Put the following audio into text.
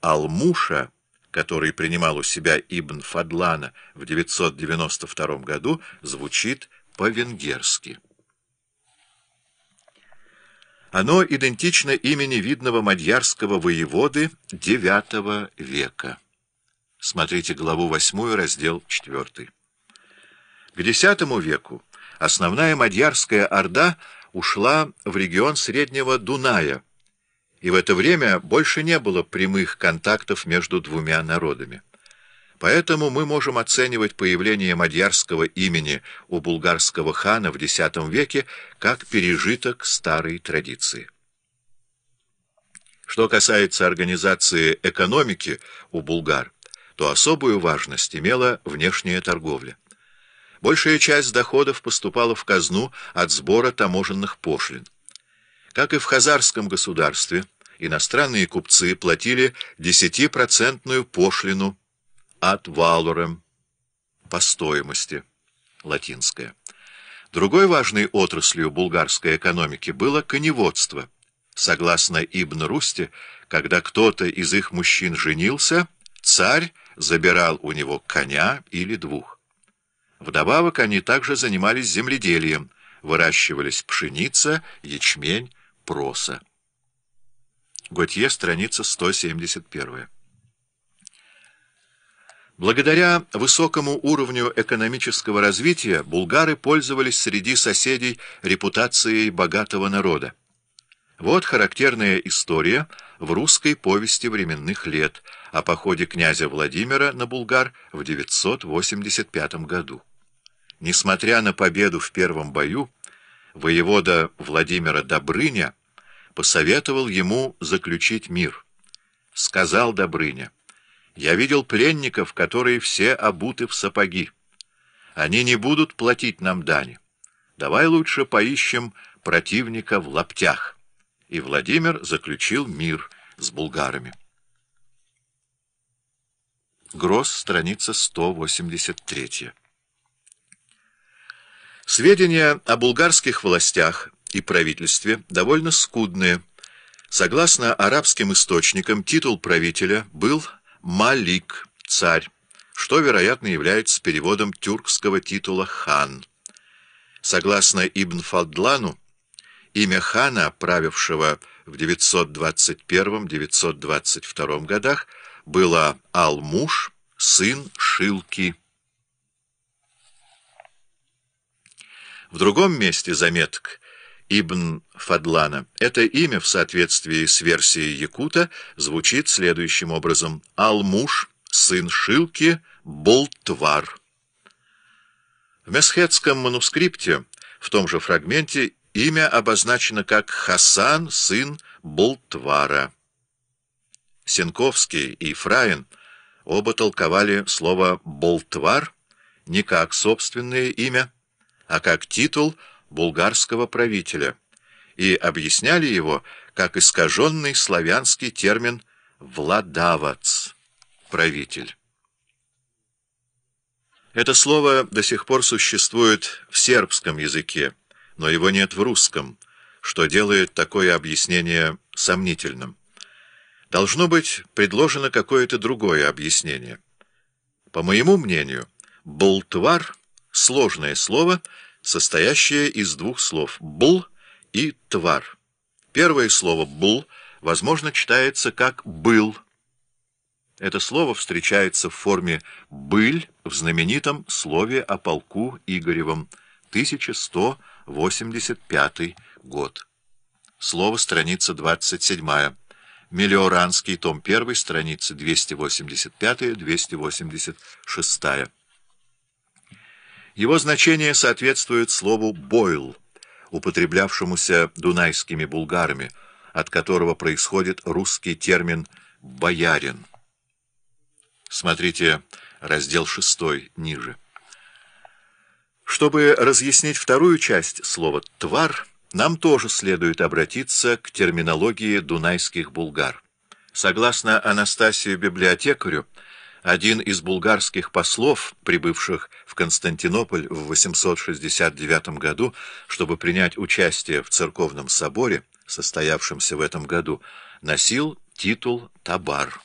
Алмуша, который принимал у себя Ибн Фадлана в 992 году, звучит по-венгерски. Оно идентично имени видного мадьярского воеводы IX века. Смотрите главу 8, раздел 4. К X веку основная мадьярская орда ушла в регион Среднего Дуная, и в это время больше не было прямых контактов между двумя народами. Поэтому мы можем оценивать появление мадьярского имени у булгарского хана в X веке как пережиток старой традиции. Что касается организации экономики у булгар, то особую важность имела внешняя торговля. Большая часть доходов поступала в казну от сбора таможенных пошлин. Как и в хазарском государстве, иностранные купцы платили 10% пошлину от валорем по стоимости, латинское. Другой важной отраслью булгарской экономики было коневодство. Согласно Ибн Русти, когда кто-то из их мужчин женился, царь забирал у него коня или двух. Вдобавок они также занимались земледелием, выращивались пшеница, ячмень, проса. Готье, страница 171. Благодаря высокому уровню экономического развития булгары пользовались среди соседей репутацией богатого народа. Вот характерная история в русской повести временных лет о походе князя Владимира на Булгар в 985 году. Несмотря на победу в первом бою, воевода Владимира Добрыня посоветовал ему заключить мир. Сказал Добрыня, я видел пленников, которые все обуты в сапоги. Они не будут платить нам дани. Давай лучше поищем противника в лаптях. И Владимир заключил мир с булгарами. Гросс, страница 183. Сведения о булгарских властях и правительстве довольно скудные. Согласно арабским источникам, титул правителя был Малик, царь, что, вероятно, является переводом тюркского титула хан. Согласно Ибн Фадлану, имя хана, правившего в 921-922 годах, было Алмуш, сын Шилки. В другом месте заметок Ибн Фадлана. Это имя в соответствии с версией Якута звучит следующим образом. Алмуш, сын Шилки, Болтвар. В Месхетском манускрипте, в том же фрагменте, имя обозначено как Хасан, сын Болтвара. Сенковский и Фраин оба толковали слово «болтвар» не как собственное имя, а как титул – булгарского правителя и объясняли его как искаженный славянский термин «владавац» — правитель. Это слово до сих пор существует в сербском языке, но его нет в русском, что делает такое объяснение сомнительным. Должно быть предложено какое-то другое объяснение. По моему мнению, «болтвар» — сложное слово — состоящее из двух слов «бл» и «твар». Первое слово «бл» возможно читается как «был». Это слово встречается в форме «быль» в знаменитом слове о полку Игоревом, 1185 год. Слово страница 27. Мелиоранский, том 1, страница 285-286. Его значение соответствует слову «бойл», употреблявшемуся дунайскими булгарами, от которого происходит русский термин «боярин». Смотрите раздел 6 ниже. Чтобы разъяснить вторую часть слова «твар», нам тоже следует обратиться к терминологии дунайских булгар. Согласно Анастасию библиотекарю, один из булгарских послов, прибывших в Константинополь в 869 году, чтобы принять участие в церковном соборе, состоявшемся в этом году, носил титул «Табар».